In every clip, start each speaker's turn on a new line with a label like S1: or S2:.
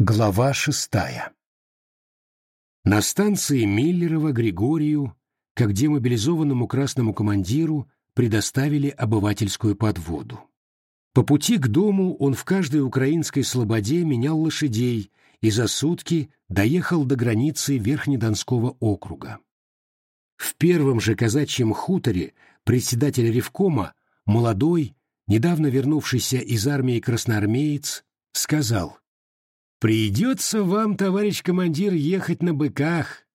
S1: Глава шестая На станции Миллерова Григорию, как демобилизованному красному командиру, предоставили обывательскую подводу. По пути к дому он в каждой украинской слободе менял лошадей и за сутки доехал до границы Верхнедонского округа. В первом же казачьем хуторе председатель Ревкома, молодой, недавно вернувшийся из армии красноармеец, сказал — Придется вам, товарищ командир, ехать на быках.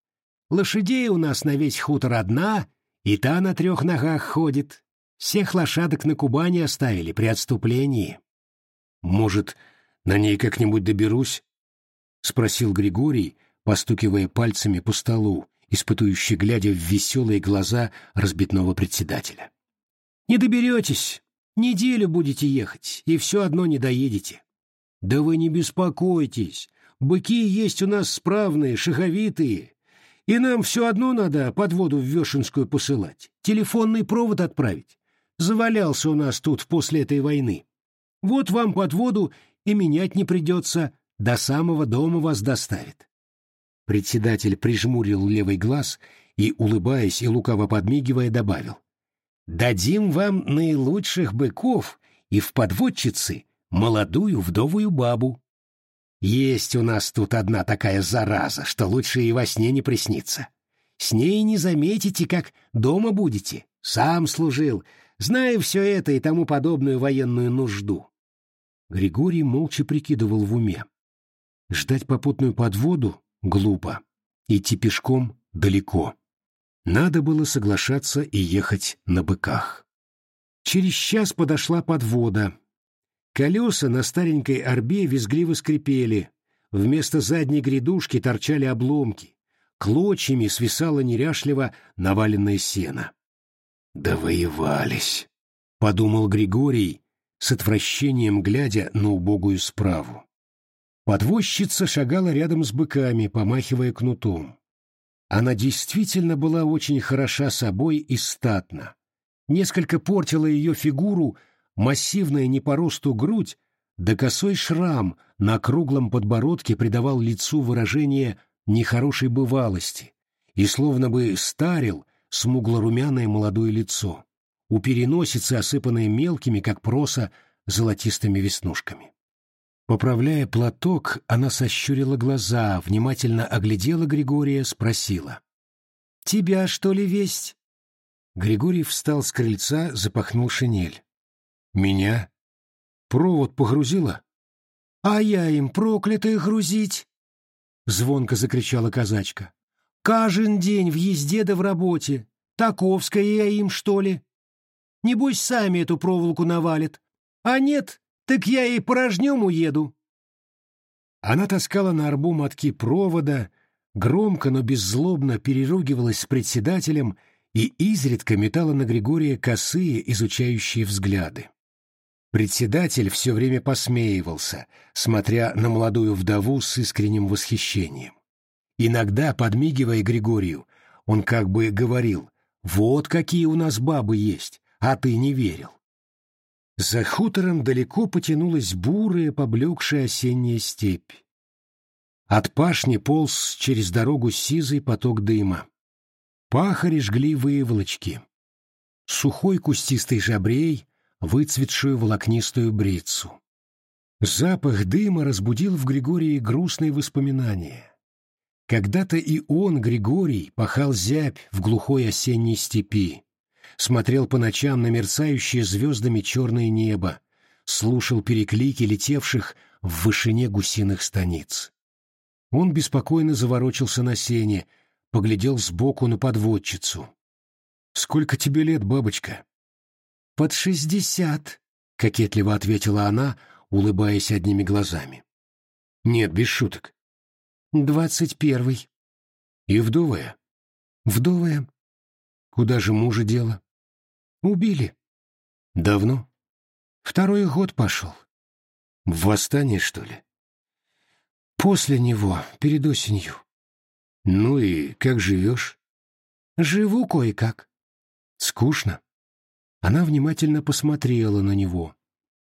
S1: Лошадей у нас на весь хутор одна, и та на трех ногах ходит. Всех лошадок на Кубани оставили при отступлении. Может, на ней как-нибудь доберусь? — спросил Григорий, постукивая пальцами по столу, испытующий глядя в веселые глаза разбитного председателя. — Не доберетесь. Неделю будете ехать, и все одно не доедете. Да вы не беспокойтесь, быки есть у нас справные, шаховитые, и нам все одно надо подводу в Вешенскую посылать, телефонный провод отправить. Завалялся у нас тут после этой войны. Вот вам подводу и менять не придется, до самого дома вас доставит. Председатель прижмурил левый глаз и, улыбаясь и лукаво подмигивая, добавил. «Дадим вам наилучших быков и в подводчицы молодую вдовую бабу. Есть у нас тут одна такая зараза, что лучше и во сне не приснится. С ней не заметите, как дома будете. Сам служил, знаю все это и тому подобную военную нужду. Григорий молча прикидывал в уме. Ждать попутную подводу — глупо. Идти пешком — далеко. Надо было соглашаться и ехать на быках. Через час подошла подвода, Колеса на старенькой орбе визгливо скрипели, вместо задней грядушки торчали обломки, клочьями свисало неряшливо наваленное сено. «Довоевались», — подумал Григорий, с отвращением глядя на убогую справу. Подвозчица шагала рядом с быками, помахивая кнутом. Она действительно была очень хороша собой и статна. Несколько портила ее фигуру массивная не по росту грудь, да косой шрам на круглом подбородке придавал лицу выражение нехорошей бывалости и словно бы старил смугло-румяное молодое лицо, у переносицы осыпанное мелкими, как проса, золотистыми веснушками. Поправляя платок, она сощурила глаза, внимательно оглядела Григория, спросила. «Тебя, что ли, весть?» Григорий встал с крыльца, запахнул шинель. Меня? Провод погрузила? А я им проклятые грузить! Звонко закричала казачка. Каждый день в езде да в работе. Таковская я им, что ли? Небось, сами эту проволоку навалит. А нет, так я и порожнем уеду. Она таскала на арбу мотки провода, громко, но беззлобно переругивалась с председателем и изредка метала на Григория косые, изучающие взгляды. Председатель все время посмеивался, смотря на молодую вдову с искренним восхищением. Иногда, подмигивая Григорию, он как бы говорил «Вот какие у нас бабы есть, а ты не верил». За хутором далеко потянулась бурая, поблекшая осенняя степь. От пашни полз через дорогу сизый поток дыма. Пахари жгли выволочки. Сухой кустистый жабрей выцветшую волокнистую брицу. Запах дыма разбудил в Григории грустные воспоминания. Когда-то и он, Григорий, пахал зябь в глухой осенней степи, смотрел по ночам на мерцающее звездами черное небо, слушал переклики летевших в вышине гусиных станиц. Он беспокойно заворочился на сене, поглядел сбоку на подводчицу. «Сколько тебе лет, бабочка?» «Под шестьдесят», — кокетливо ответила она, улыбаясь одними глазами. «Нет, без шуток». «Двадцать первый». «И вдовая?» «Вдовая». «Куда же мужа дело?» «Убили». «Давно?» «Второй год пошел». «В восстание, что ли?» «После него, перед осенью». «Ну и как живешь?» «Живу кое-как». «Скучно?» Она внимательно посмотрела на него,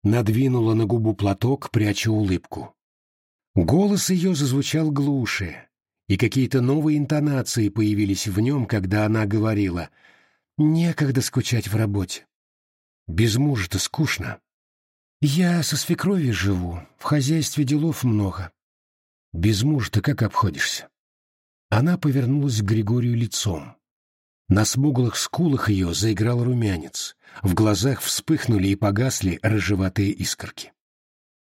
S1: надвинула на губу платок, пряча улыбку. Голос ее зазвучал глуше, и какие-то новые интонации появились в нем, когда она говорила «Некогда скучать в работе. Без мужа-то скучно. Я со свекровью живу, в хозяйстве делов много. Без мужа-то как обходишься?» Она повернулась к Григорию лицом. На смуглых скулах ее заиграл румянец, в глазах вспыхнули и погасли рыжеватые искорки.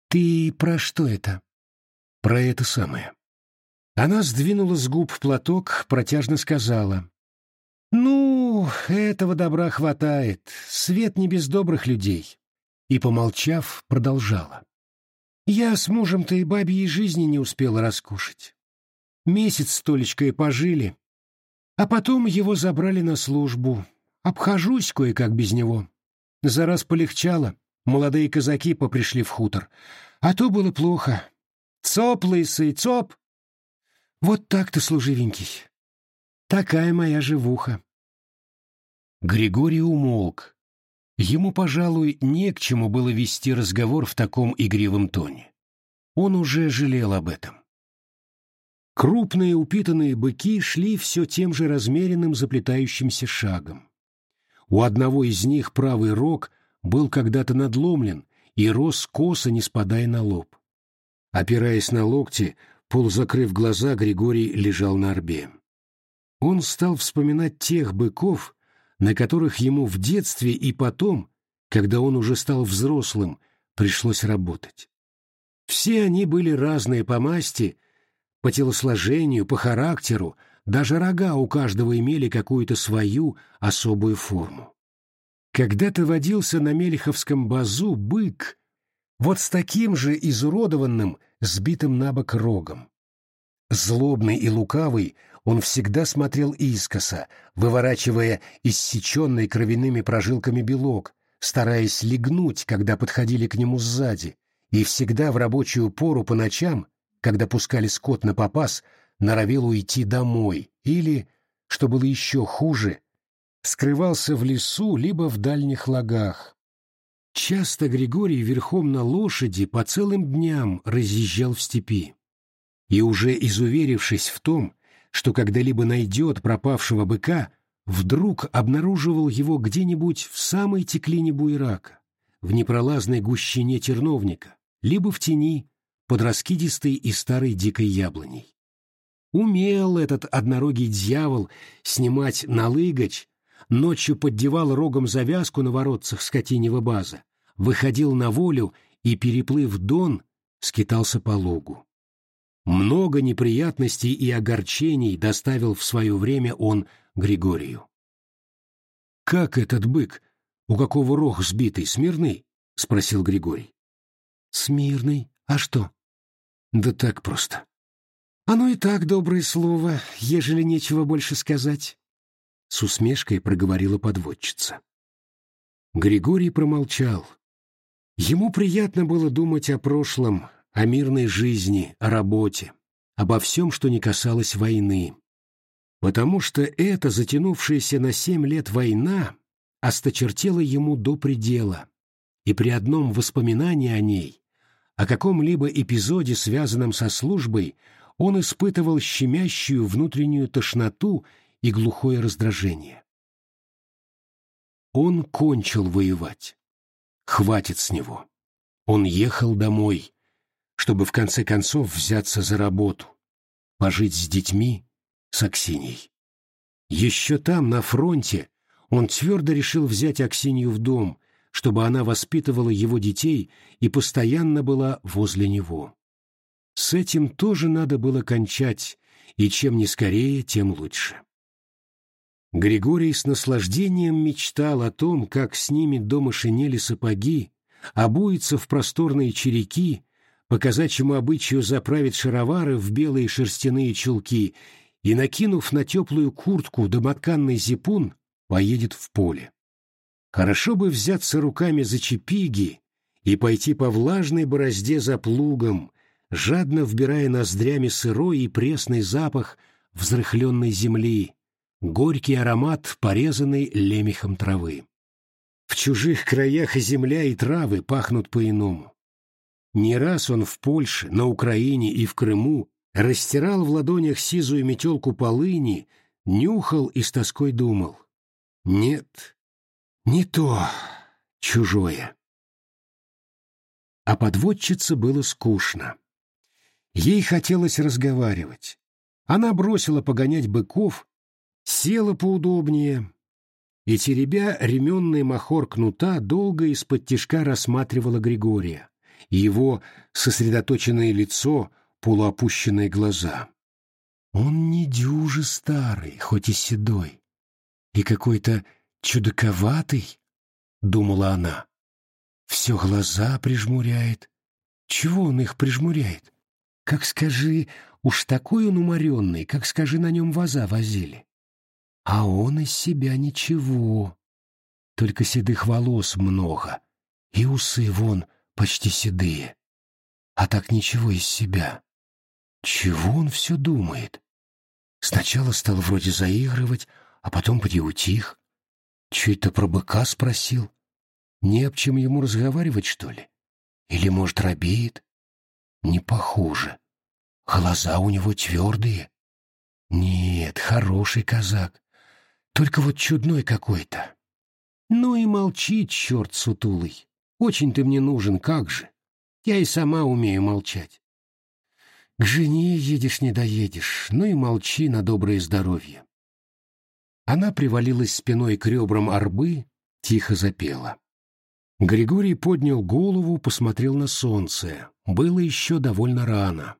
S1: «Ты про что это?» «Про это самое». Она сдвинула с губ платок, протяжно сказала. «Ну, этого добра хватает, свет не без добрых людей». И, помолчав, продолжала. «Я с мужем-то и бабьей жизни не успела раскушать. Месяц с Толечкой пожили, а потом его забрали на службу. Обхожусь кое-как без него. За раз полегчало, молодые казаки попришли в хутор. А то было плохо. Цоп, лысый, цоп! Вот так-то, служивенький. Такая моя живуха. Григорий умолк. Ему, пожалуй, не к чему было вести разговор в таком игривом тоне. Он уже жалел об этом. Крупные упитанные быки шли все тем же размеренным заплетающимся шагом. У одного из них правый рог был когда-то надломлен и рос косо, не спадая на лоб. Опираясь на локти, полузакрыв глаза, Григорий лежал на орбе. Он стал вспоминать тех быков, на которых ему в детстве и потом, когда он уже стал взрослым, пришлось работать. Все они были разные по масти, по телосложению, по характеру, даже рога у каждого имели какую-то свою особую форму. Когда-то водился на Мельховском базу бык, вот с таким же изуродованным, сбитым на бок рогом. Злобный и лукавый, он всегда смотрел искоса, выворачивая иссеченный кровяными прожилками белок, стараясь легнуть, когда подходили к нему сзади, и всегда в рабочую пору по ночам когда пускали скот на попас, норовил уйти домой или, что было еще хуже, скрывался в лесу либо в дальних лагах. Часто Григорий верхом на лошади по целым дням разъезжал в степи. И уже изуверившись в том, что когда-либо найдет пропавшего быка, вдруг обнаруживал его где-нибудь в самой теклине буйрака, в непролазной гущине терновника, либо в тени, под раскидистой и старой дикой яблоней. Умел этот однорогий дьявол снимать налыгач, ночью поддевал рогом завязку на воротцах скотинего база, выходил на волю и, переплыв дон, скитался по лугу. Много неприятностей и огорчений доставил в свое время он Григорию. «Как этот бык? У какого рог сбитый, смирный?» — спросил Григорий. «Смирный. А что?» Да так просто. Оно и так доброе слово, ежели нечего больше сказать. С усмешкой проговорила подводчица. Григорий промолчал. Ему приятно было думать о прошлом, о мирной жизни, о работе, обо всем, что не касалось войны. Потому что эта затянувшаяся на семь лет война осточертела ему до предела, и при одном воспоминании о ней о каком-либо эпизоде, связанном со службой, он испытывал щемящую внутреннюю тошноту и глухое раздражение. Он кончил воевать. Хватит с него. Он ехал домой, чтобы в конце концов взяться за работу, пожить с детьми, с Аксиньей. Еще там, на фронте, он твердо решил взять Аксинью в дом, чтобы она воспитывала его детей и постоянно была возле него. С этим тоже надо было кончать, и чем не скорее, тем лучше. Григорий с наслаждением мечтал о том, как снимет дома шинели сапоги, обуется в просторные череки, по казачьему обычаю заправит шаровары в белые шерстяные чулки и, накинув на теплую куртку домотканный зипун, поедет в поле. Хорошо бы взяться руками за чепиги и пойти по влажной борозде за плугом, жадно вбирая ноздрями сырой и пресный запах взрыхленной земли, горький аромат порезанной лемехом травы. В чужих краях и земля, и травы пахнут по-иному. Не раз он в Польше, на Украине и в Крыму растирал в ладонях сизую метелку полыни, нюхал и с тоской думал. Нет, не то, чужое. А подводчице было скучно. Ей хотелось разговаривать. Она бросила погонять быков, села поудобнее и, теребя ременный махор кнута, долго из-под тишка рассматривала Григория его сосредоточенное лицо, полуопущенные глаза. Он не дюже старый, хоть и седой, и какой-то чудаковатый, — думала она. Все глаза прижмуряет. Чего он их прижмуряет? Как скажи, уж такой он уморенный, как скажи, на нем ваза возили. А он из себя ничего. Только седых волос много, и усы вон почти седые. А так ничего из себя. Чего он все думает? Сначала стал вроде заигрывать, а потом приутих. Чей-то про быка спросил. Не об чем ему разговаривать, что ли? Или, может, робеет? Не похоже. Глаза у него твердые. Нет, хороший казак. Только вот чудной какой-то. Ну и молчи, черт сутулый. Очень ты мне нужен, как же. Я и сама умею молчать. К жене едешь, не доедешь, ну и молчи на доброе здоровье. Она привалилась спиной к ребрам арбы, тихо запела. Григорий поднял голову, посмотрел на солнце. Было еще довольно рано.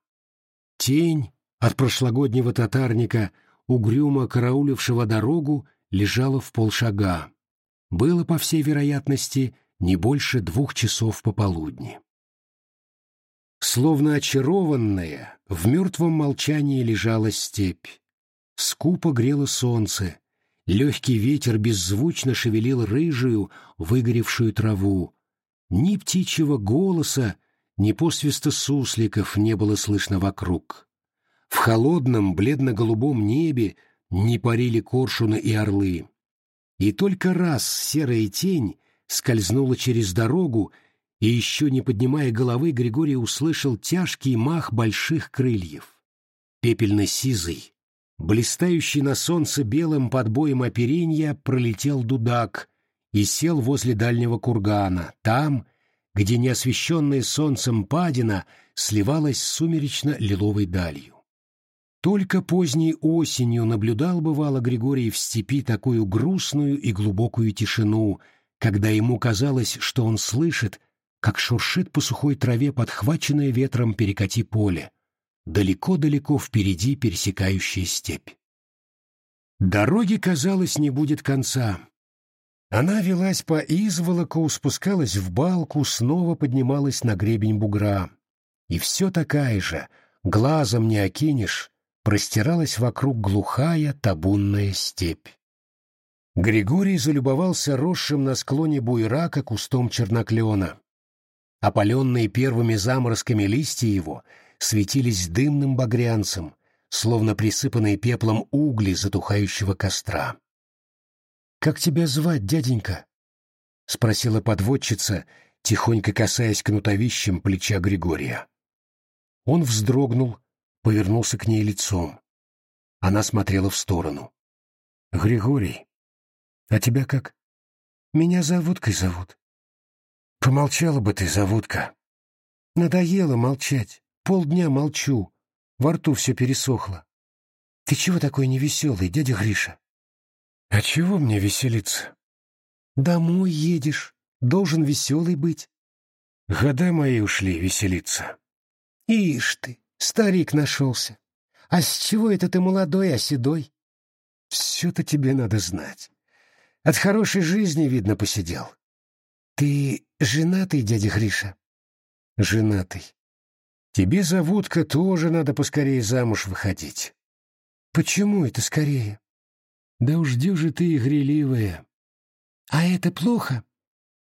S1: Тень от прошлогоднего татарника, угрюмо караулившего дорогу, лежала в полшага. Было, по всей вероятности, не больше двух часов пополудни. Словно очарованная, в мертвом молчании лежала степь. Скупо грело солнце, легкий ветер беззвучно шевелил рыжую, выгоревшую траву. Ни птичьего голоса, ни посвиста сусликов не было слышно вокруг. В холодном, бледно-голубом небе не парили коршуны и орлы. И только раз серая тень скользнула через дорогу и еще не поднимая головы, Григорий услышал тяжкий мах больших крыльев. Пепельно-сизый, блистающий на солнце белым подбоем оперенья, пролетел дудак и сел возле дальнего кургана, там, где неосвещенная солнцем падина сливалась с сумеречно-лиловой далью. Только поздней осенью наблюдал, бывало, Григорий в степи такую грустную и глубокую тишину, когда ему казалось, что он слышит, как шуршит по сухой траве подхваченное ветром перекати поле, далеко-далеко впереди пересекающая степь. Дороги, казалось, не будет конца. Она велась по изволоку, спускалась в балку, снова поднималась на гребень бугра. И все такая же, глазом не окинешь, простиралась вокруг глухая табунная степь. Григорий залюбовался росшим на склоне буйрака кустом черноклена. Опаленные первыми заморозками листья его светились дымным багрянцем, словно присыпанные пеплом угли затухающего костра. «Как тебя звать, дяденька?» — спросила подводчица, тихонько касаясь кнутовищем плеча Григория. Он вздрогнул, повернулся к ней лицом. Она смотрела в сторону. «Григорий, а тебя как?» «Меня заводкой зовут. Помолчала бы ты, заводка. Надоело молчать. Полдня молчу. Во рту все пересохло. Ты чего такой невеселый, дядя Гриша? А чего мне веселиться? Домой едешь. Должен веселый быть. Года мои ушли веселиться. Ишь ты, старик нашелся. А с чего это ты молодой, а седой? Все-то тебе надо знать. От хорошей жизни, видно, посидел. Ты женатый, дядя Гриша? Женатый. Тебе, заводка, тоже надо поскорее замуж выходить. Почему это скорее? Да уж же ты игреливая. А это плохо?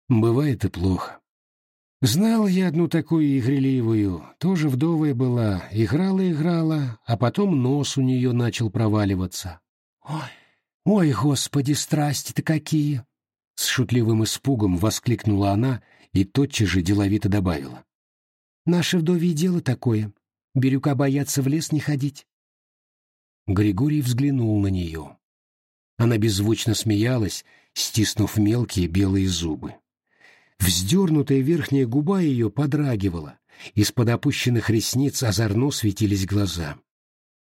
S1: Бывает и плохо. Знал я одну такую игреливую, тоже вдовая была, играла-играла, а потом нос у нее начал проваливаться. Ой, ой, господи, страсти-то какие! С шутливым испугом воскликнула она и тотчас же деловито добавила.
S2: Наше вдовье дело такое. Бирюка боятся в лес не ходить.
S1: Григорий взглянул на нее. Она беззвучно смеялась, стиснув мелкие белые зубы. Вздернутая верхняя губа ее подрагивала, из-под опущенных ресниц озорно светились глаза.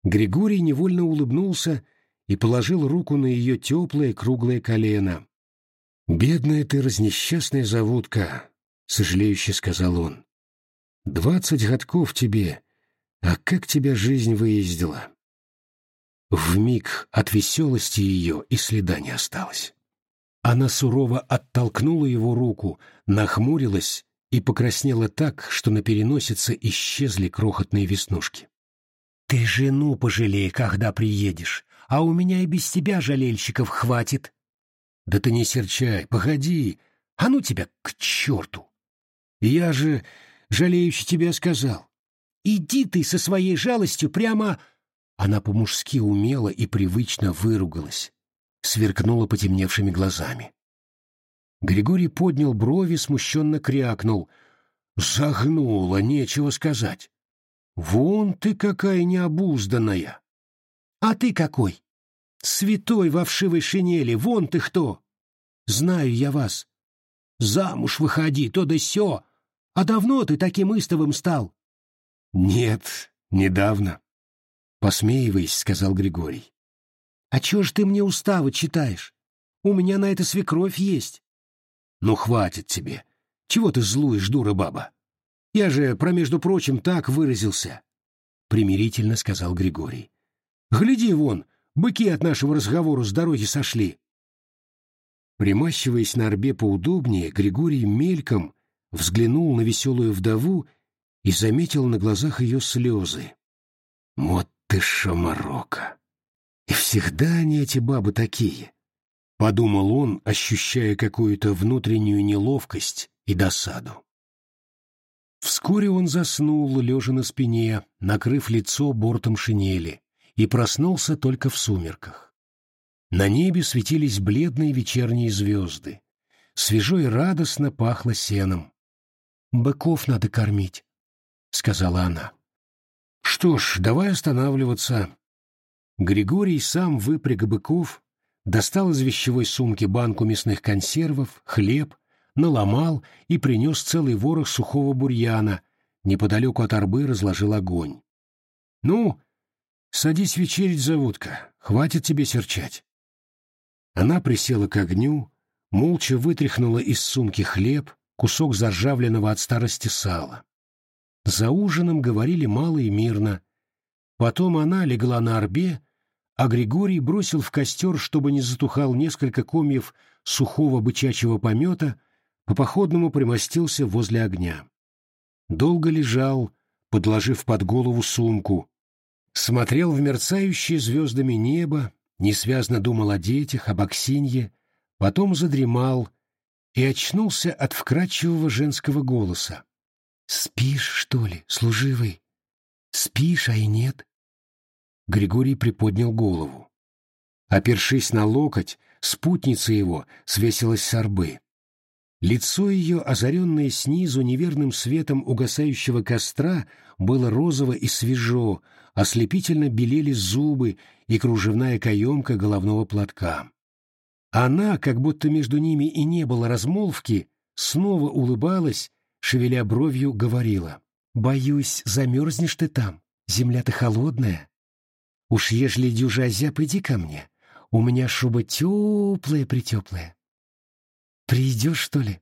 S1: Григорий невольно улыбнулся и положил руку на ее теплое круглое колено. «Бедная ты разнесчастная заводка», — сожалеюще сказал он. «Двадцать годков тебе, а как тебя жизнь выездила?» В миг от веселости ее и следа не осталось. Она сурово оттолкнула его руку, нахмурилась и покраснела так, что на переносице исчезли крохотные веснушки.
S2: «Ты жену пожалей, когда приедешь, а у меня и без тебя жалельщиков хватит».
S1: «Да ты не серчай, погоди, а ну тебя к черту!» «Я же жалеющий тебя сказал».
S2: «Иди ты со своей жалостью прямо...»
S1: Она по-мужски умело и привычно выругалась, сверкнула потемневшими глазами. Григорий поднял брови, смущенно крякнул. «Загнула, нечего сказать. Вон ты какая необузданная!»
S2: «А ты какой? Святой во вшивой шинели, вон ты кто! Знаю я вас. Замуж выходи, то да сё. А давно ты таким истовым стал?»
S1: «Нет, недавно», — посмеиваясь, сказал Григорий.
S2: «А чё ж ты мне уставы читаешь? У меня на это свекровь есть».
S1: «Ну, хватит тебе. Чего ты злуешь, дура баба? Я же, про между прочим, так выразился», — примирительно сказал Григорий. «Гляди вон, быки от нашего разговора с дороги сошли». Примащиваясь на орбе поудобнее, Григорий мельком взглянул на веселую вдову и заметил на глазах ее слезы. «Вот ты шамарока! И всегда они, эти бабы, такие!» — подумал он, ощущая какую-то внутреннюю неловкость и досаду. Вскоре он заснул, лежа на спине, накрыв лицо бортом шинели, и проснулся только в сумерках. На небе светились бледные вечерние звезды. Свежо и радостно пахло сеном.
S2: «Быков надо кормить», — сказала она.
S1: «Что ж, давай останавливаться». Григорий сам выпряг быков, достал из вещевой сумки банку мясных консервов, хлеб, наломал и принес целый ворох сухого бурьяна, неподалеку от арбы разложил огонь. «Ну, садись вечерить, заводка, хватит тебе серчать». Она присела к огню, молча вытряхнула из сумки хлеб, кусок заржавленного от старости сала. За ужином говорили мало и мирно. Потом она легла на орбе, а Григорий бросил в костер, чтобы не затухал несколько комьев сухого бычачьего помета, по-походному примостился возле огня. Долго лежал, подложив под голову сумку, смотрел в мерцающее звездами небо, несвязно думал о детях, об Аксинье, потом задремал и очнулся от вкрадчивого женского голоса.
S2: «Спишь, что ли, служивый? Спишь, а и нет?»
S1: Григорий приподнял голову. Опершись на локоть, спутница его свесилась с орбы. Лицо ее, озаренное снизу неверным светом угасающего костра, было розово и свежо, ослепительно белели зубы и кружевная каемка головного платка. Она, как будто между ними и не было размолвки, снова улыбалась, шевеля бровью, говорила. «Боюсь, замерзнешь ты там, земля-то холодная. Уж ежели дюжа озяб, иди ко мне, у меня шуба теплая-притеплая. Придешь, что ли?»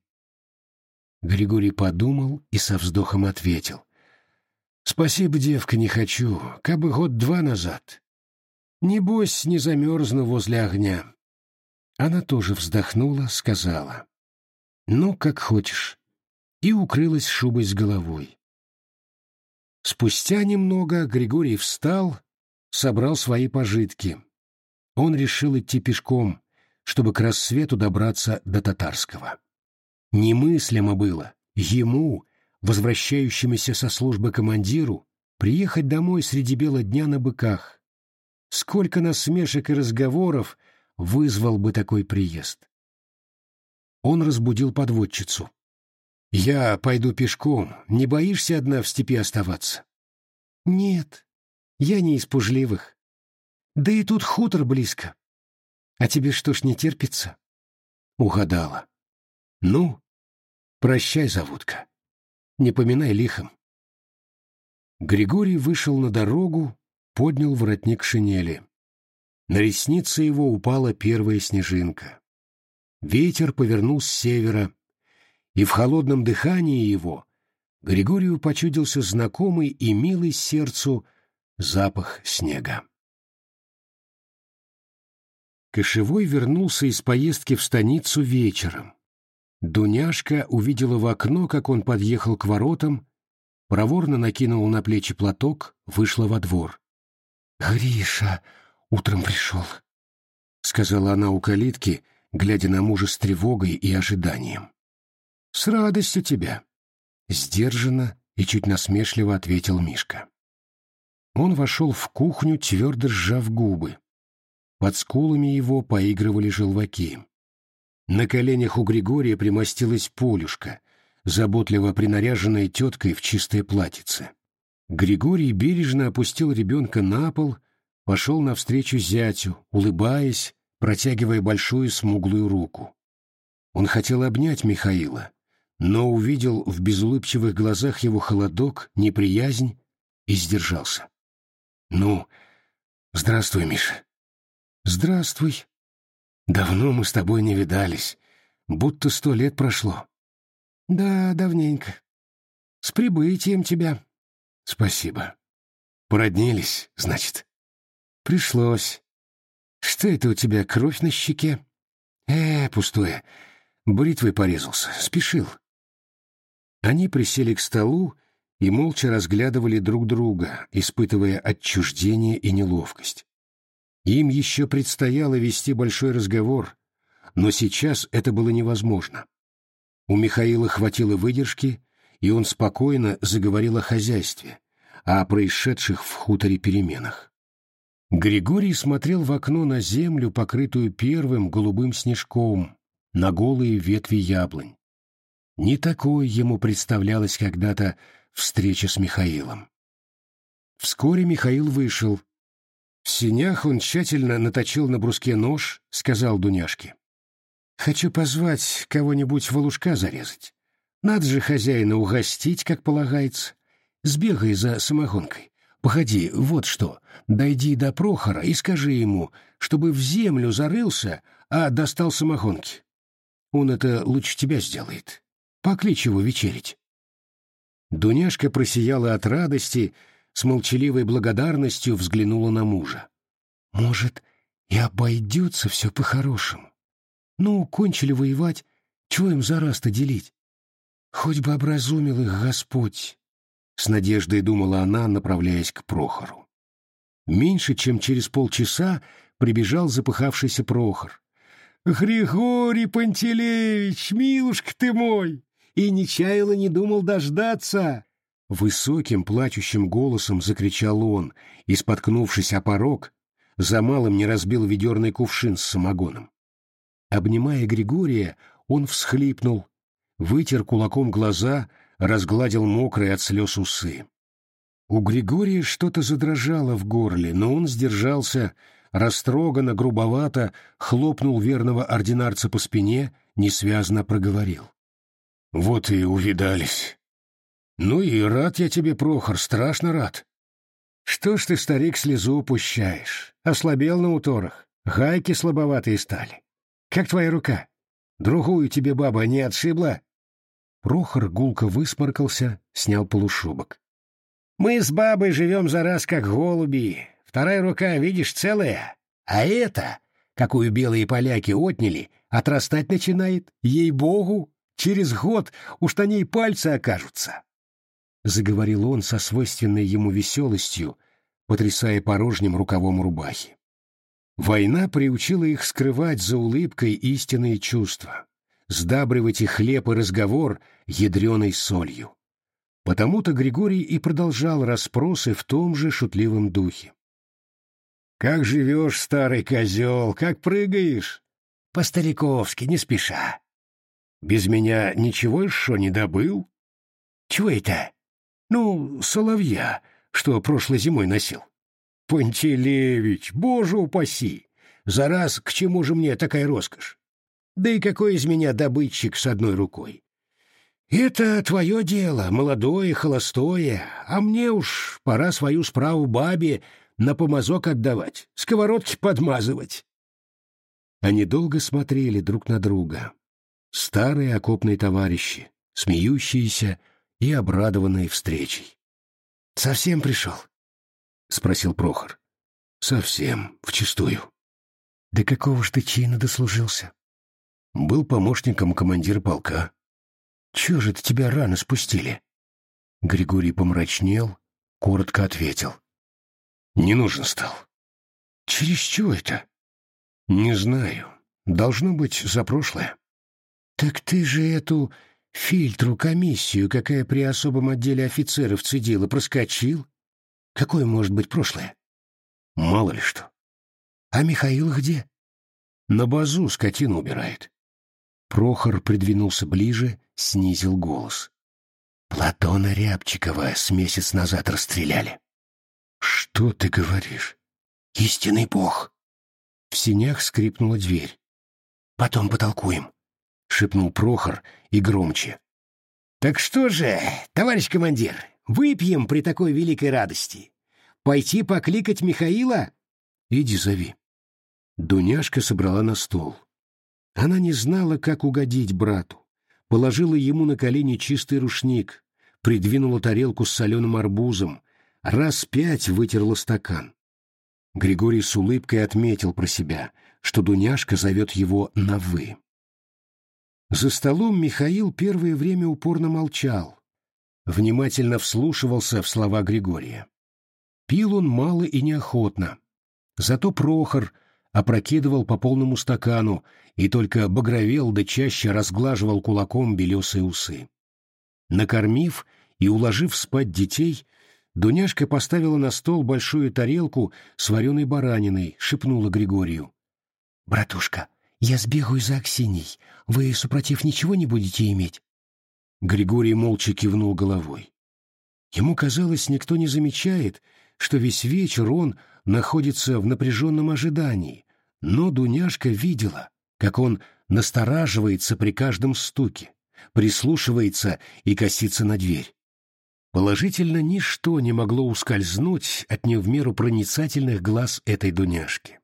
S1: Григорий подумал и со вздохом ответил. «Спасибо, девка, не хочу, как бы год-два назад. Небось, не замерзну возле огня». Она тоже вздохнула, сказала. «Ну, как хочешь», и укрылась шубой с головой. Спустя немного Григорий встал, собрал свои пожитки. Он решил идти пешком, чтобы к рассвету добраться до Татарского. Немыслимо было ему, возвращающемуся со службы командиру, приехать домой среди бела дня на быках. Сколько насмешек и разговоров вызвал бы такой приезд. Он разбудил подводчицу. Я пойду пешком. Не боишься одна в степи оставаться?
S2: Нет, я не из пужливых. Да и тут хутор близко. А тебе что ж не терпится?
S1: Угадала. Ну, прощай, заводка. Не поминай лихом. Григорий вышел на дорогу, поднял воротник шинели. На ресницы его упала первая снежинка. Ветер повернул с севера, и в холодном дыхании его Григорию почудился знакомый и милый сердцу запах снега. Кошевой вернулся из поездки в станицу вечером. Дуняшка увидела в окно, как он подъехал к воротам, проворно накинула на плечи платок, вышла во двор.
S2: «Гриша утром пришел», —
S1: сказала она у калитки, глядя на мужа с тревогой и ожиданием. «С радостью тебя», — сдержанно и чуть насмешливо ответил Мишка. Он вошел в кухню, твердо сжав губы. Под скулами его поигрывали желваки. На коленях у Григория примостилась Полюшка, заботливо принаряженная теткой в чистое платьице. Григорий бережно опустил ребенка на пол, пошел навстречу зятю, улыбаясь, протягивая большую смуглую руку. Он хотел обнять Михаила, но увидел в безулыбчивых глазах его холодок, неприязнь и сдержался. «Ну, здравствуй, Миша». «Здравствуй. Давно мы с тобой не видались, будто сто лет прошло». «Да, давненько. С прибытием тебя». «Спасибо. Породнились, значит?» «Пришлось. Что это у тебя, кровь на щеке?» «Э, пустое. Бритвой порезался. Спешил». Они присели к столу и молча разглядывали друг друга, испытывая отчуждение и неловкость. Им еще предстояло вести большой разговор, но сейчас это было невозможно. У Михаила хватило выдержки, и он спокойно заговорил о хозяйстве, о происшедших в хуторе переменах. Григорий смотрел в окно на землю, покрытую первым голубым снежком, на голые ветви яблонь. Не такой ему представлялась когда-то встреча с Михаилом. Вскоре Михаил вышел. В синях он тщательно наточил на бруске нож, сказал Дуняшке. «Хочу позвать кого-нибудь волушка зарезать. Надо же хозяина угостить, как полагается. Сбегай за самогонкой. Походи, вот что. Дойди до Прохора и скажи ему, чтобы в землю зарылся, а достал самогонки. Он это лучше тебя сделает. Покличь его вечерить. Дуняшка просияла от радости, с молчаливой благодарностью взглянула на мужа. «Может, и обойдется все по-хорошему. Ну, кончили воевать, чего им за раз-то делить? Хоть бы образумил их Господь!» С надеждой думала она, направляясь к Прохору. Меньше чем через полчаса прибежал запыхавшийся Прохор. «Григорий Пантелеевич, милушка ты мой! И не чаял и не думал дождаться!» Высоким, плачущим голосом закричал он, и, споткнувшись о порог, за малым не разбил ведерный кувшин с самогоном. Обнимая Григория, он всхлипнул, вытер кулаком глаза, разгладил мокрые от слез усы. У Григория что-то задрожало в горле, но он сдержался, растроганно, грубовато хлопнул верного ординарца по спине, несвязно проговорил. Вот и увидались. Ну и рад я тебе, Прохор, страшно рад. Что ж ты, старик, слезу упущаешь? Ослабел на уторах, гайки слабоватые стали. Как твоя рука? Другую тебе баба не отшибла? Прохор гулко выспаркался, снял полушубок. Мы с бабой живем за раз как голуби. Вторая рука, видишь, целая. А это, какую белые поляки отняли, отрастать начинает, ей-богу, Через год у штаней пальцы окажутся. Заговорил он со свойственной ему веселостью, потрясая порожним рукавом рубахи. Война приучила их скрывать за улыбкой истинные чувства, сдабривать и хлеб и разговор ядреной солью. Потому-то Григорий и продолжал расспросы в том же шутливом духе. «Как живешь, старый козел, как прыгаешь?» «По-стариковски, не спеша. Без меня ничего еще не добыл?
S2: Чего это?
S1: Ну, соловья, что прошлой зимой носил. Пантелеевич, боже упаси! За раз к чему же мне такая роскошь? Да и какой из меня добытчик с одной рукой? Это твое дело, молодое, холостое, а мне уж пора свою справу бабе на помазок отдавать, сковородки подмазывать. Они долго смотрели друг на друга. Старые окопные товарищи, смеющиеся и обрадованные встречей.
S2: — Совсем пришел?
S1: — спросил Прохор. — Совсем, вчистую.
S2: — Да какого ж ты чина дослужился?
S1: — Был помощником командира полка.
S2: — Чего же это тебя рано спустили?
S1: Григорий помрачнел, коротко ответил. — Не нужен стал.
S2: — Через чего это?
S1: — Не знаю. Должно быть за прошлое.
S2: — Так ты же эту фильтру комиссию, какая при особом отделе офицеров цедила, проскочил? Какое может быть прошлое?
S1: Мало ли что.
S2: А Михаил где?
S1: На базу скотину убирает. Прохор придвинулся ближе, снизил голос.
S2: Платона Рябчикова с месяц назад расстреляли.
S1: Что ты говоришь?
S2: Истинный бог.
S1: В синях скрипнула дверь.
S2: Потом потолкуем, шепнул Прохор и громче. Так что же, товарищ командир, выпьем при такой великой радости? Пойти покликать Михаила?
S1: Иди зови. Дуняшка собрала на стол. Она не знала, как угодить брату. Положила ему на колени чистый рушник, придвинула тарелку с соленым арбузом, раз пять вытерла стакан. Григорий с улыбкой отметил про себя, что Дуняшка зовет его на «вы». За столом Михаил первое время упорно молчал, внимательно вслушивался в слова Григория. Пил он мало и неохотно, зато Прохор опрокидывал по полному стакану и только багровел да чаще разглаживал кулаком белесые усы. Накормив и уложив спать детей, Дуняшка поставила на стол большую тарелку с вареной бараниной, шепнула Григорию.
S2: — Братушка, я сбегаю за Аксиньей. Вы, супротив, ничего не будете иметь?
S1: Григорий молча кивнул головой. Ему казалось, никто не замечает, что весь вечер он находится в напряженном ожидании, но Дуняшка видела, как он настораживается при каждом стуке, прислушивается и косится на дверь. Положительно ничто не могло ускользнуть от не в меру проницательных глаз этой Дуняшки.
S2: —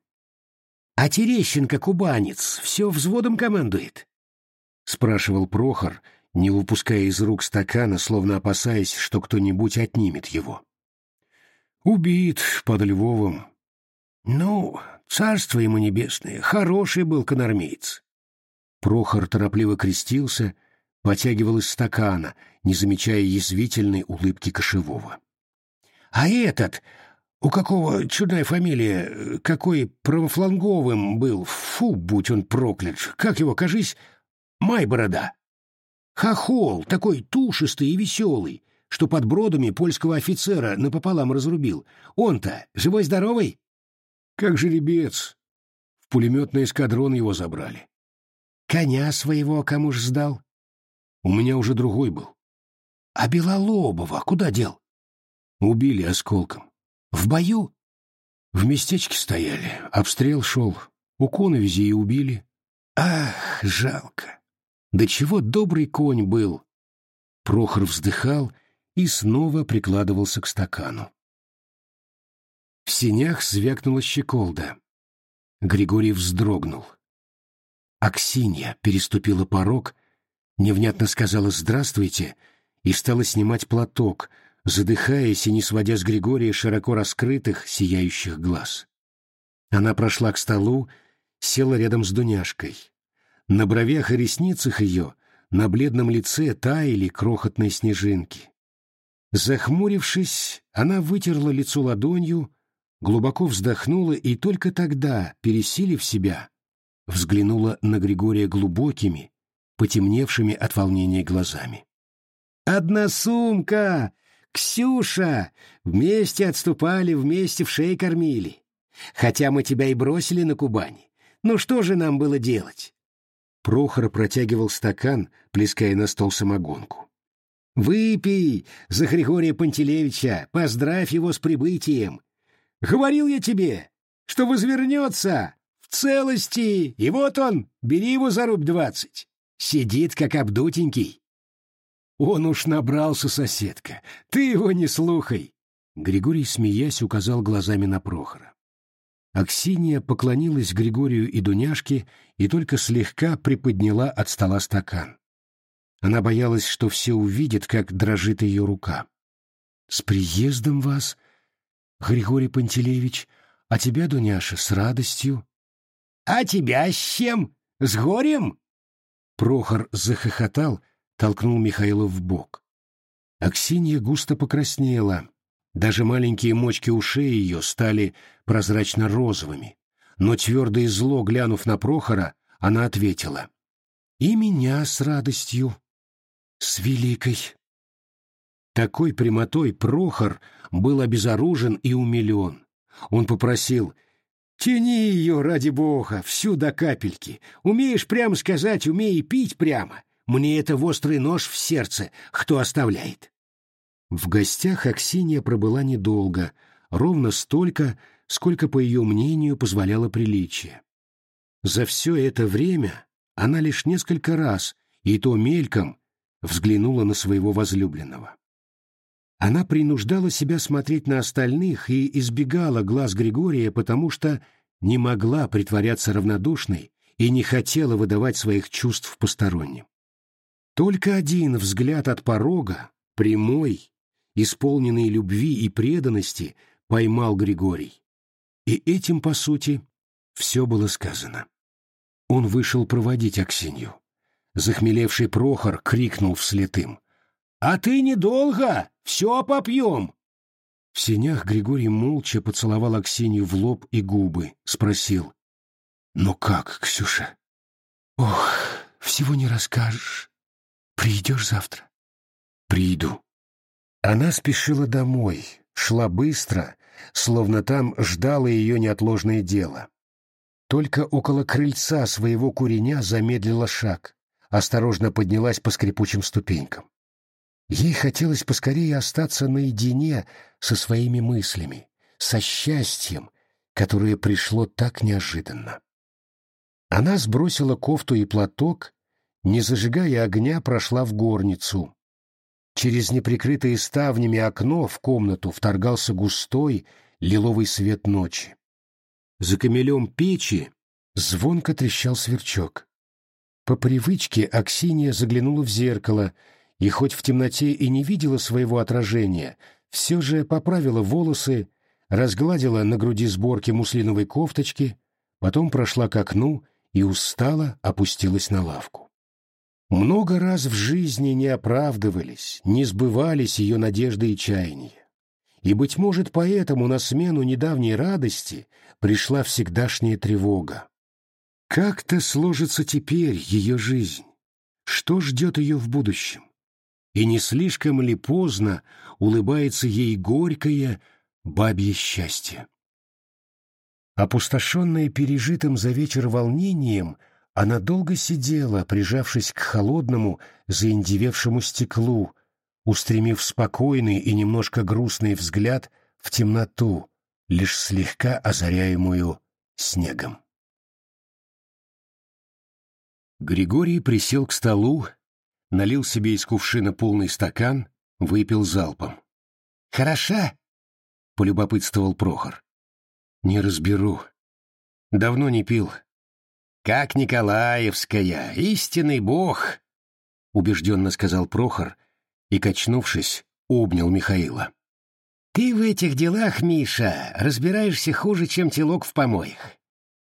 S2: А Терещенко, кубанец, все взводом командует?
S1: — спрашивал Прохор, не выпуская из рук стакана, словно опасаясь, что кто-нибудь отнимет его. — Убит под Львовом.
S2: — Ну, царство ему небесное, хороший был конармеец.
S1: Прохор торопливо крестился, потягивал из стакана, не замечая язвительной улыбки кошевого.
S2: — А этот, у какого чудная фамилия, какой правофланговым был, фу, будь он проклят, как его, кажись, Майборода. Хохол, такой тушистый и веселый, что под бродами польского офицера напополам разрубил. Он-то живой-здоровый?
S1: Как жеребец. В пулеметный эскадрон его забрали.
S2: Коня своего кому ж сдал?
S1: У меня уже другой был.
S2: А Белолобова куда дел?
S1: Убили осколком.
S2: В бою?
S1: В местечке стояли. Обстрел шел. У коновизи и убили.
S2: Ах, жалко.
S1: Да чего добрый конь был. Прохор вздыхал и снова прикладывался к стакану. В синях звякнула щеколда. Григорий вздрогнул. Аксинья переступила порог невнятно сказала «здравствуйте» и стала снимать платок, задыхаясь и не сводя с Григория широко раскрытых, сияющих глаз. Она прошла к столу, села рядом с Дуняшкой. На бровях и ресницах ее, на бледном лице таяли крохотные снежинки. Захмурившись, она вытерла лицо ладонью, глубоко вздохнула и только тогда, пересилив себя, взглянула на Григория глубокими, потемневшими от волнения глазами.
S2: «Одна сумка! Ксюша! Вместе отступали, вместе в шее кормили. Хотя мы тебя и бросили на Кубани. Ну что же нам было делать?
S1: Прохор протягивал стакан, плеская на стол самогонку. «Выпей за Григория Пантелеевича, поздравь его с прибытием. Говорил я тебе, что возвернется в целости, и вот он, бери его за рубь двадцать. Сидит, как обдутенький». «Он уж набрался, соседка, ты его не слухай!» Григорий, смеясь, указал глазами на Прохора. Аксинья поклонилась Григорию и Дуняшке и только слегка приподняла от стола стакан. Она боялась, что все увидят, как дрожит ее рука. «С приездом вас, Григорий Пантелеевич, а тебя, Дуняша, с радостью».
S2: «А тебя с чем? С горем?»
S1: Прохор захохотал, толкнул Михаила в бок. Аксинья густо покраснела, даже маленькие мочки ушей ее стали прозрачно-розовыми. Но твердо и зло, глянув на Прохора, она ответила. «И меня с радостью. С великой». Такой прямотой Прохор был обезоружен и умилен. Он попросил «Тяни ее, ради бога, всю до капельки. Умеешь прямо сказать, умей и пить прямо. Мне это в острый нож в сердце, кто оставляет». В гостях Аксинья пробыла недолго, ровно столько, сколько, по ее мнению, позволяло приличие. За все это время она лишь несколько раз, и то мельком, взглянула на своего возлюбленного. Она принуждала себя смотреть на остальных и избегала глаз Григория, потому что не могла притворяться равнодушной и не хотела выдавать своих чувств посторонним. Только один взгляд от порога, прямой, исполненный любви и преданности, поймал Григорий. И этим, по сути, все было сказано. Он вышел проводить Аксинью. Захмелевший Прохор крикнул вслед им. «А ты недолго! Все попьем!» В сенях Григорий молча поцеловал Аксинью в лоб и губы, спросил. «Ну как, Ксюша?» «Ох, всего не расскажешь. Придешь завтра?» «Приду», она спешила домой, шла быстро, словно там ждало ее неотложное дело. Только около крыльца своего куреня замедлила шаг, осторожно поднялась по скрипучим ступенькам. Ей хотелось поскорее остаться наедине со своими мыслями, со счастьем, которое пришло так неожиданно. Она сбросила кофту и платок, не зажигая огня, прошла в горницу, Через неприкрытое ставнями окно в комнату вторгался густой лиловый свет ночи. За камелем печи звонко трещал сверчок. По привычке Аксинья заглянула в зеркало и хоть в темноте и не видела своего отражения, все же поправила волосы, разгладила на груди сборки муслиновой кофточки, потом прошла к окну и устало опустилась на лавку. Много раз в жизни не оправдывались, не сбывались ее надежды и чаяния. И, быть может, поэтому на смену недавней радости пришла всегдашняя тревога. Как-то сложится теперь ее жизнь? Что ждет ее в будущем? И не слишком ли поздно улыбается ей горькое бабье счастье? Опустошенная пережитым за вечер волнением — она долго сидела, прижавшись к холодному, заиндевевшему стеклу, устремив спокойный и немножко грустный взгляд в темноту, лишь слегка озаряемую снегом. Григорий присел к столу, налил себе из кувшина полный стакан, выпил залпом. «Хороша?» — полюбопытствовал Прохор. «Не разберу. Давно не пил. «Как Николаевская, истинный бог!» — убежденно сказал Прохор и, качнувшись, обнял Михаила. «Ты в этих делах, Миша, разбираешься хуже, чем телок в помоях.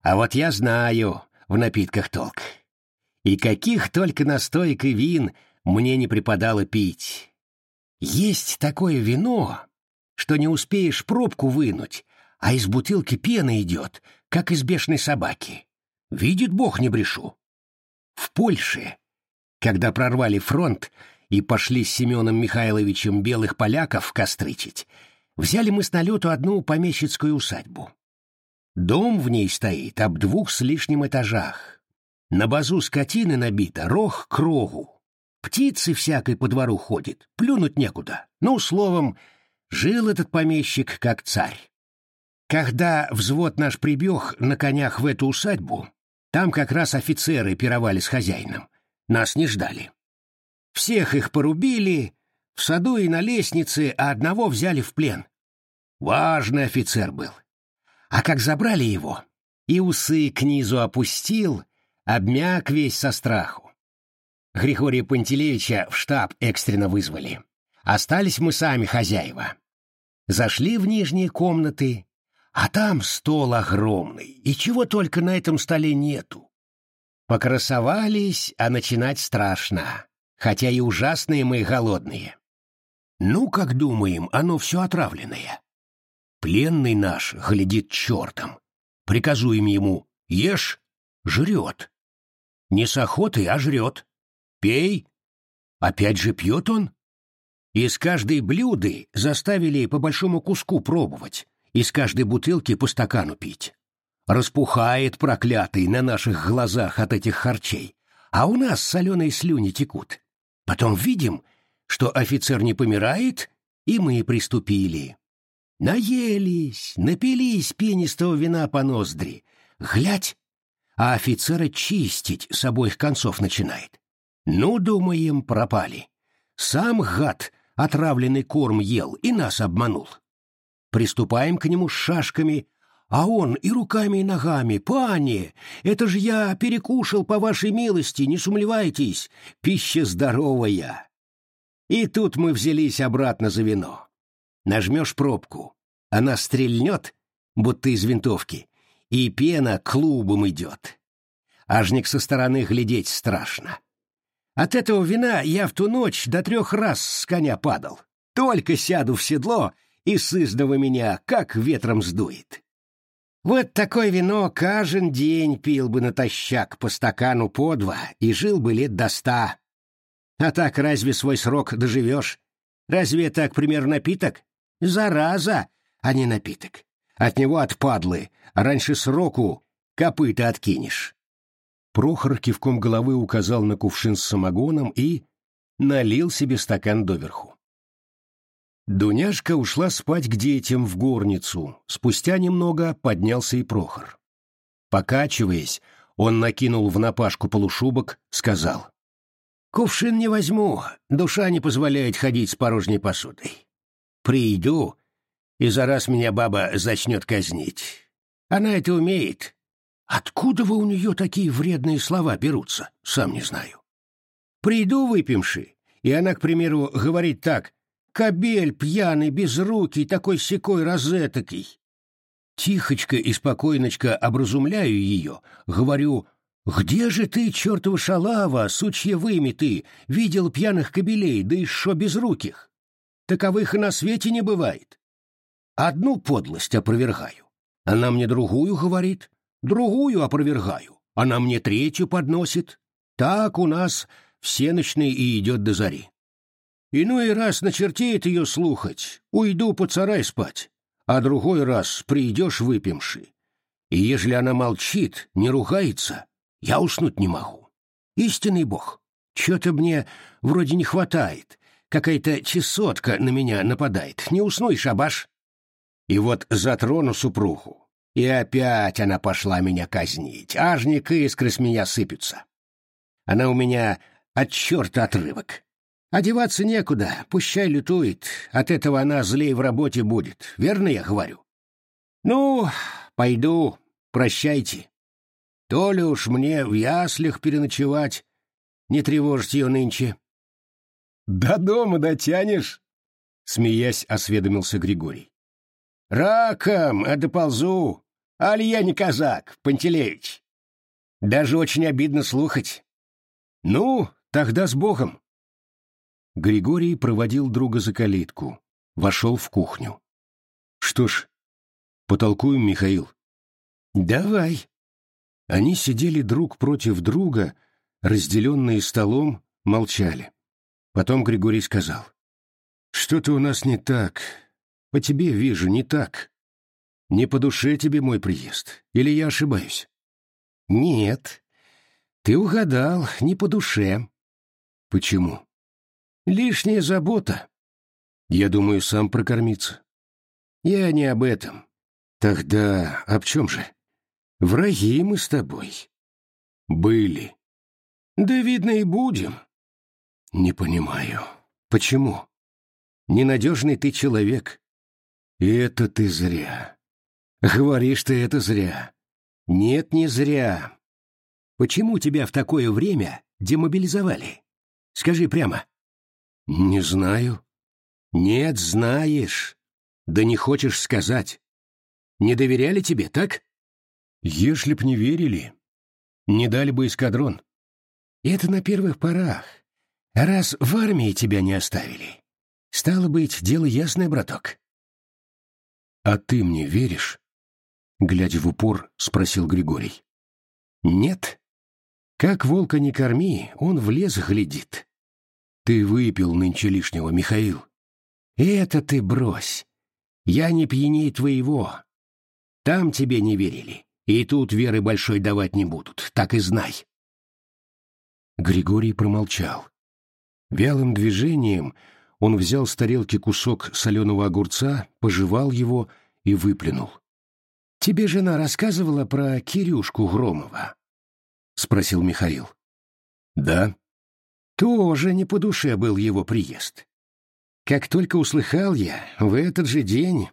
S1: А вот я знаю в напитках толк. И каких только настоек и вин мне не припадало пить. Есть такое вино, что не успеешь пробку вынуть, а из бутылки пена идет, как из бешеной собаки. Видит Бог, не брешу. В Польше, когда прорвали фронт и пошли с Семеном Михайловичем белых поляков кострычить, взяли мы с налету одну помещицкую усадьбу. Дом в ней стоит об двух с лишним этажах. На базу скотины набито рог к рогу. Птицы всякой по двору ходит, плюнуть некуда. Ну, словом, жил этот помещик как царь. Когда взвод наш прибег на конях в эту усадьбу, там как раз офицеры пировали с хозяином. Нас не ждали. Всех их порубили, в саду и на лестнице, а одного взяли в плен. Важный офицер был. А как забрали его, и усы к низу опустил, обмяк весь со страху. Григория Пантелеича в штаб экстренно вызвали. Остались мы сами хозяева. Зашли в нижние комнаты, а там стол огромный, и чего только на этом столе нету. Покрасовались, а начинать страшно, хотя и ужасные мы голодные. Ну, как думаем, оно все отравленное. Пленный наш глядит чертом. Приказуем ему «Ешь» — жрет. Не с охотой, а жрет. Пей. Опять же пьет он. Из каждой блюды заставили по большому куску пробовать, из каждой бутылки по стакану пить. Распухает проклятый на наших глазах от этих харчей, а у нас соленые слюни текут. Потом видим, что офицер не помирает, и мы приступили. Наелись, напились пенистого вина по ноздри. Глядь, а офицера чистить с обоих концов начинает. Ну, думаем, пропали. Сам гад отравленный корм ел и нас обманул. Приступаем к нему с шашками, а он и руками, и ногами. «Пани, это же я перекушал по вашей милости, не сумлевайтесь, пища здоровая». И тут мы взялись обратно за вино. Нажмешь пробку, она стрельнет, будто из винтовки, и пена клубом идет. Ажник со стороны глядеть страшно. От этого вина я в ту ночь до трех раз с коня падал. Только сяду в седло, и сыздого меня как ветром сдует. Вот такое вино каждый день пил бы натощак по стакану по два и жил бы лет до ста. А так разве свой срок доживешь? Разве так пример напиток? Зараза, а не напиток. От него отпадлы, а раньше сроку копыта откинешь. Прохор кивком головы указал на кувшин с самогоном и налил себе стакан доверху. Дуняшка ушла спать к детям в горницу. Спустя немного поднялся и Прохор. Покачиваясь, он накинул в напашку полушубок, сказал. «Кувшин не возьму, душа не позволяет ходить с порожней посудой. Приду, и за раз меня баба зачнет казнить. Она это умеет. Откуда вы у нее такие вредные слова берутся, сам не знаю. Приду выпивши, и она, к примеру, говорит так, Кобель пьяный, безрукий, такой секой розетокий. Тихочка и спокойночко образумляю ее, говорю, «Где же ты, чертова шалава, сучья вымя видел пьяных кобелей, да и шо безруких? Таковых и на свете не бывает». Одну подлость опровергаю. Она мне другую говорит, другую опровергаю. Она мне третью подносит. Так у нас всеночный и идет до зари. Иной раз начертеет ее слухать, уйду под сарай спать, а другой раз придешь выпивши. И ежели она молчит, не ругается, я уснуть не могу. Истинный бог, что-то мне вроде не хватает, какая-то чесотка на меня нападает, не уснуй, шабаш. И вот затрону супругу, и опять она пошла меня казнить, ажник искры с меня сыпятся. Она у меня от черта отрывок. Одеваться некуда, пущай лютует, от этого она злей в работе будет, верно я говорю? Ну, пойду, прощайте. То ли уж мне в яслях переночевать, не тревожьте ее нынче. До дома дотянешь? Смеясь, осведомился Григорий. Раком, а доползу. Аль я не казак, Пантелеич. Даже очень обидно слухать. Ну, тогда с Богом. Григорий проводил друга за калитку, вошел в кухню. «Что ж, потолкуем, Михаил?» «Давай». Они сидели друг против друга, разделенные столом, молчали. Потом Григорий сказал. «Что-то у нас не так. По тебе вижу, не так. Не по душе тебе мой приезд. Или я ошибаюсь?» «Нет. Ты угадал, не по душе.
S2: Почему?
S1: Лишняя забота.
S2: Я думаю, сам прокормиться.
S1: Я не об этом.
S2: Тогда об чем же?
S1: Враги мы с тобой.
S2: Были.
S1: Да, видно, и будем.
S2: Не понимаю. Почему?
S1: Ненадежный ты человек.
S2: И это ты зря. Говоришь ты это зря.
S1: Нет, не зря. Почему тебя в такое время демобилизовали? Скажи прямо.
S2: Не знаю.
S1: Нет, знаешь. Да не хочешь сказать. Не доверяли тебе, так?
S2: Если б не верили, не дали бы эскадрон.
S1: Это на первых порах. Раз в армии тебя не оставили, стало быть, дело ясное, браток.
S2: А ты мне веришь? Глядя в упор, спросил Григорий.
S1: Нет. Как волка не корми, он в лес глядит.
S2: Ты выпил нынче лишнего, Михаил.
S1: Это ты брось. Я не пьяней твоего. Там тебе не верили. И тут веры большой давать не будут, так и знай.
S2: Григорий промолчал. Вялым движением он взял с тарелки кусок соленого огурца, пожевал его и выплюнул.
S1: «Тебе жена рассказывала про Кирюшку Громова?» — спросил Михаил.
S2: «Да».
S1: «Тоже не по душе был его приезд. Как только услыхал я, в этот же день...»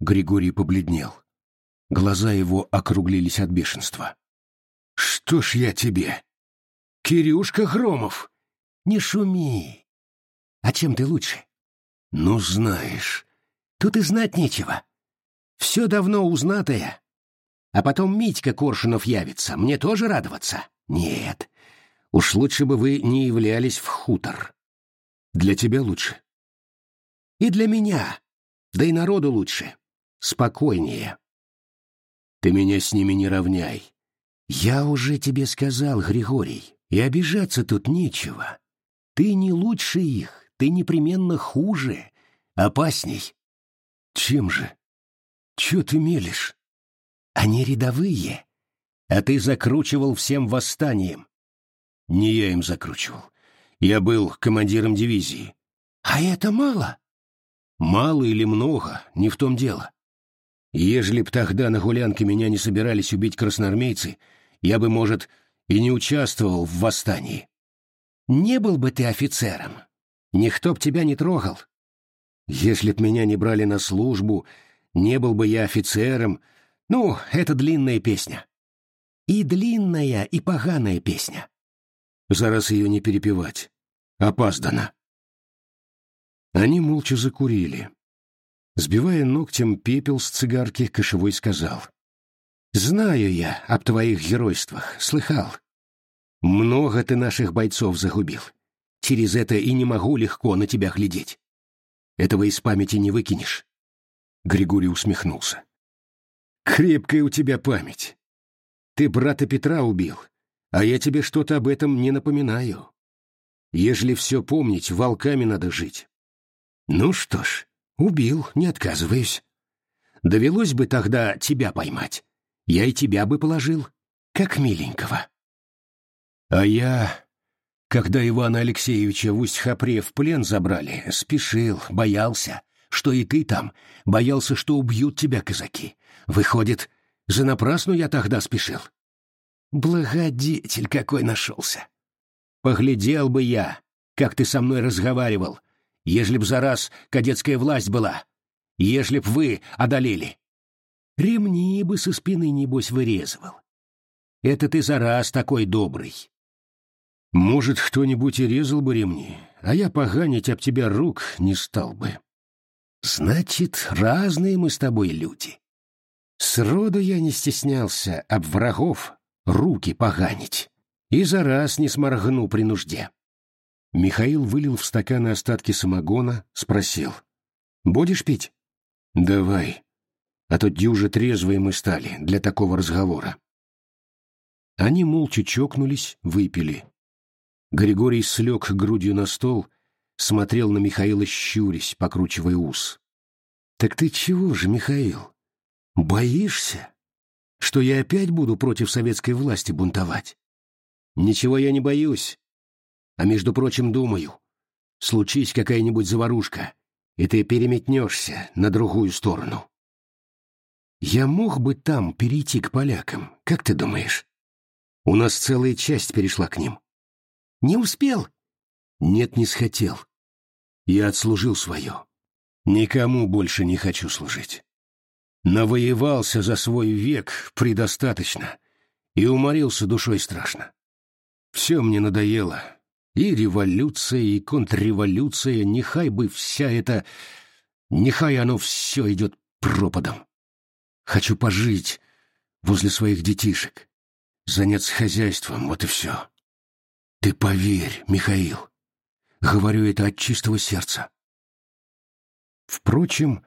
S2: Григорий побледнел. Глаза его округлились от бешенства.
S1: «Что ж я тебе? Кирюшка Громов!» «Не шуми! А чем ты лучше?»
S2: «Ну, знаешь...»
S1: «Тут и знать нечего. Все давно узнатое. А потом Митька Коршунов явится. Мне тоже радоваться? Нет. Уж лучше бы вы не являлись в хутор.
S2: Для тебя лучше.
S1: И для меня. Да и народу лучше. Спокойнее.
S2: Ты меня с ними не равняй.
S1: Я уже тебе сказал, Григорий, и обижаться тут нечего. Ты не лучше их, ты непременно хуже, опасней.
S2: Чем же? Чё ты мелешь?
S1: Они рядовые, а ты закручивал всем восстанием.
S2: Не я им закручивал. Я был командиром дивизии.
S1: А это мало?
S2: Мало или много, не в том дело. Ежели б тогда на гулянке меня не собирались убить красноармейцы, я бы, может, и не участвовал в восстании.
S1: Не был бы ты офицером. Никто б тебя не трогал.
S2: Если б меня не брали на службу, не был бы я офицером. Ну, это длинная песня.
S1: И длинная, и поганая песня.
S2: Зараз ее не перепевать. Опаздано. Они молча закурили. Сбивая ногтем пепел с цигарки, Кошевой сказал.
S1: «Знаю я об твоих геройствах, слыхал. Много ты наших бойцов загубил. Через это и не могу легко на тебя глядеть. Этого из памяти не выкинешь».
S2: Григорий усмехнулся.
S1: «Крепкая у тебя память. Ты брата Петра убил, а я тебе что-то об этом не напоминаю. Ежели все помнить, волками надо жить. Ну что ж, Убил, не отказываюсь. Довелось бы тогда тебя поймать. Я и тебя бы положил, как миленького.
S2: А я, когда Ивана Алексеевича в Усть-Хапре в плен забрали, спешил, боялся, что и ты там, боялся, что убьют тебя казаки. Выходит, за напрасну я тогда спешил.
S1: Благодетель какой нашелся. Поглядел бы я, как ты со мной разговаривал, ежели б за раз кадетская власть была, ежели б вы одолели. Ремни бы со спины, небось, вырезывал. Это ты за раз такой добрый.
S2: Может, кто-нибудь и резал бы ремни, а я поганить об тебя рук не стал бы.
S1: Значит, разные мы с тобой люди. Сроду я не стеснялся об врагов руки поганить, и за раз не сморгну при нужде.
S2: Михаил вылил в стаканы остатки самогона, спросил. «Будешь пить?»
S1: «Давай.
S2: А то дюже трезвые мы стали для такого разговора». Они молча чокнулись, выпили. Григорий слег грудью на стол, смотрел на Михаила щурясь, покручивая ус.
S1: «Так ты чего же, Михаил? Боишься, что я опять буду против советской власти бунтовать? Ничего я не боюсь. А между прочим, думаю, случись какая-нибудь заварушка, и ты переметнешься на другую сторону. Я мог бы там перейти к полякам, как ты думаешь? У нас целая часть перешла к ним. Не успел? Нет, не схотел. Я отслужил свое. Никому больше не хочу служить. Навоевался за свой век предостаточно и уморился душой страшно. Все мне надоело. И революция, и контрреволюция, нехай бы вся эта... Нехай оно все идет пропадом. Хочу пожить возле своих детишек, заняться хозяйством, вот и все. Ты поверь, Михаил, говорю это от чистого сердца. Впрочем,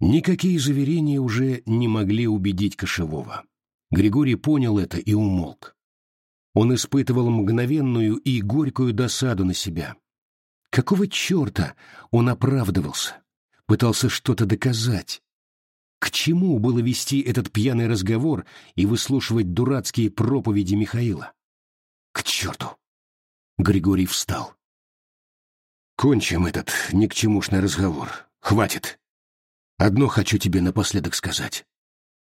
S1: никакие заверения уже не могли убедить Кошевого. Григорий понял это и умолк. Он испытывал мгновенную и горькую досаду на себя. Какого черта он оправдывался, пытался что-то доказать? К чему было вести этот пьяный разговор и выслушивать дурацкие проповеди Михаила? К черту! Григорий встал. Кончим этот никчемушный разговор. Хватит. Одно хочу тебе напоследок сказать.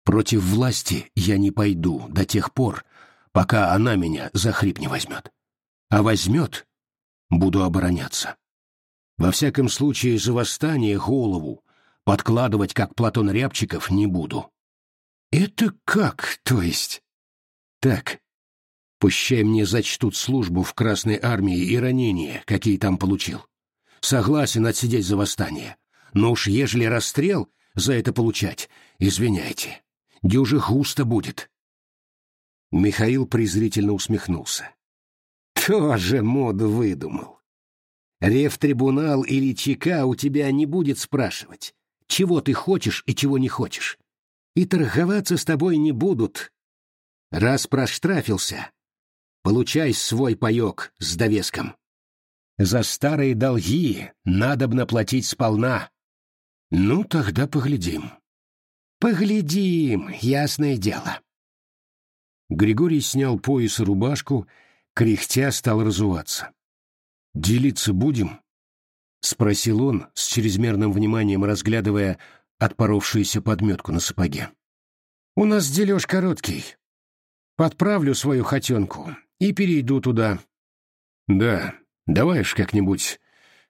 S1: Против власти я не пойду до тех пор, пока она меня за хрип не возьмет. А возьмет, буду обороняться. Во всяком случае, за восстание голову подкладывать, как Платон Рябчиков, не буду. Это как, то есть? Так, пущай мне зачтут службу в Красной Армии и ранения, какие там получил. Согласен отсидеть за восстание. Но уж ежели расстрел за это получать, извиняйте, дюже густо будет. Михаил презрительно усмехнулся. Тоже моду выдумал. Рев-трибунал или ЧК у тебя не будет спрашивать, чего ты хочешь и чего не хочешь. И торговаться с тобой не будут. Раз проштрафился, получай свой паек с довеском. За старые долги надобно платить сполна. Ну, тогда поглядим. Поглядим, ясное дело. Григорий снял пояс и рубашку, кряхтя стал разуваться. «Делиться будем?» — спросил он, с чрезмерным вниманием разглядывая отпоровшуюся подметку на сапоге. «У нас дележ короткий. Подправлю свою хотенку и перейду туда». «Да, давай ж как-нибудь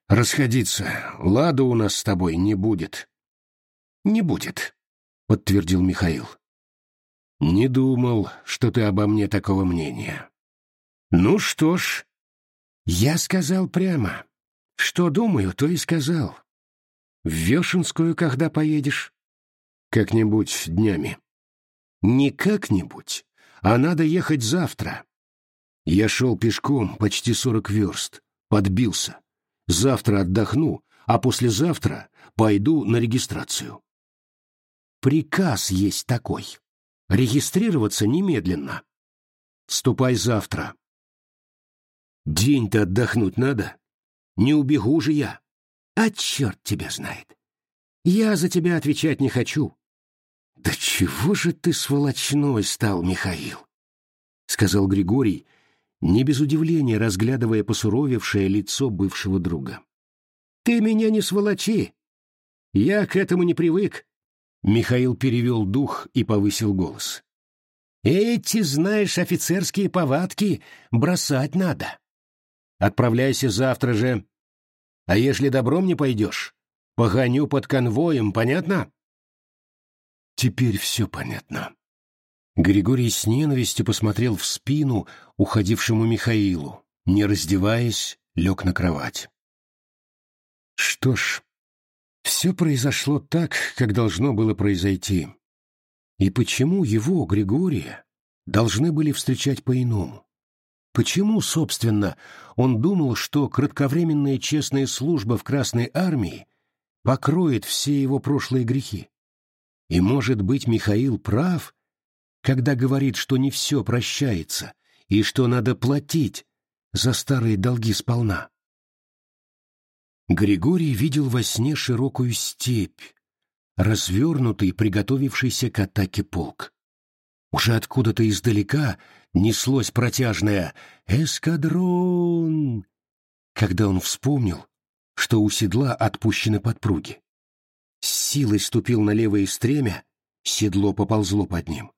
S1: расходиться. Лада у нас с тобой не будет». «Не будет», — подтвердил Михаил. «Не думал, что ты обо мне такого мнения». «Ну что ж, я сказал прямо. Что думаю, то и сказал. В Вешенскую когда поедешь?» «Как-нибудь днями». «Не как-нибудь, а надо ехать завтра». Я шел пешком почти сорок верст, подбился. Завтра отдохну, а послезавтра пойду на регистрацию. Приказ есть такой. Регистрироваться немедленно. Ступай завтра. День-то отдохнуть надо. Не убегу же я. А черт тебя знает. Я за тебя отвечать не хочу. Да чего же ты сволочной стал, Михаил? Сказал Григорий, не без удивления разглядывая посуровевшее лицо бывшего друга. Ты меня не сволочи. Я к этому не привык. Михаил перевел дух и повысил голос. «Эти, знаешь, офицерские повадки бросать надо. Отправляйся завтра же. А если добром не пойдешь, погоню под конвоем, понятно?» Теперь все понятно. Григорий с ненавистью посмотрел в спину уходившему Михаилу, не раздеваясь, лег на кровать. Что ж, все произошло так, как должно было произойти. И почему его, Григория, должны были встречать по-иному? Почему, собственно, он думал, что кратковременная честная служба в Красной Армии покроет все его прошлые грехи? И, может быть, Михаил прав, когда говорит, что не все прощается и что надо платить за старые долги сполна? Григорий видел во сне широкую степь, развернутый, приготовившийся к атаке полк. Уже откуда-то издалека неслось протяжное «Эскадрон!», когда он вспомнил, что у седла отпущены подпруги. С силой ступил на левое стремя, седло поползло под ним.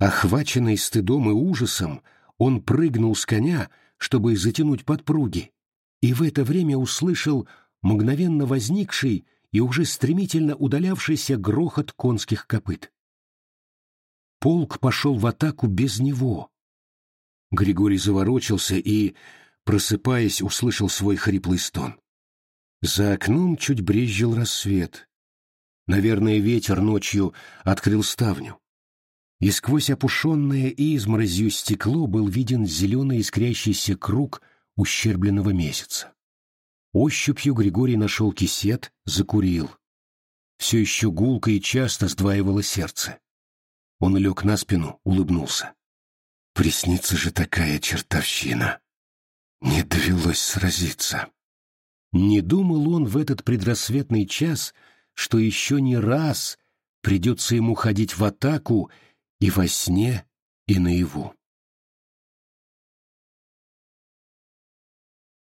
S1: Охваченный стыдом и ужасом, он прыгнул с коня, чтобы затянуть подпруги, и в это время услышал мгновенно возникший и уже стремительно удалявшийся грохот конских копыт. Полк пошел в атаку без него. Григорий заворочился и, просыпаясь, услышал свой хриплый стон. За окном чуть брезжил рассвет. Наверное, ветер ночью открыл ставню. И сквозь опушенное изморозью стекло был виден зеленый искрящийся круг ущербленного месяца. Ощупью Григорий нашел кисет, закурил. Все еще гулко и часто сдваивало сердце. Он лег на спину, улыбнулся. Приснится же такая чертовщина. Не довелось сразиться. Не думал он в этот предрассветный час, что еще не раз придется ему ходить в атаку и во сне, и наяву.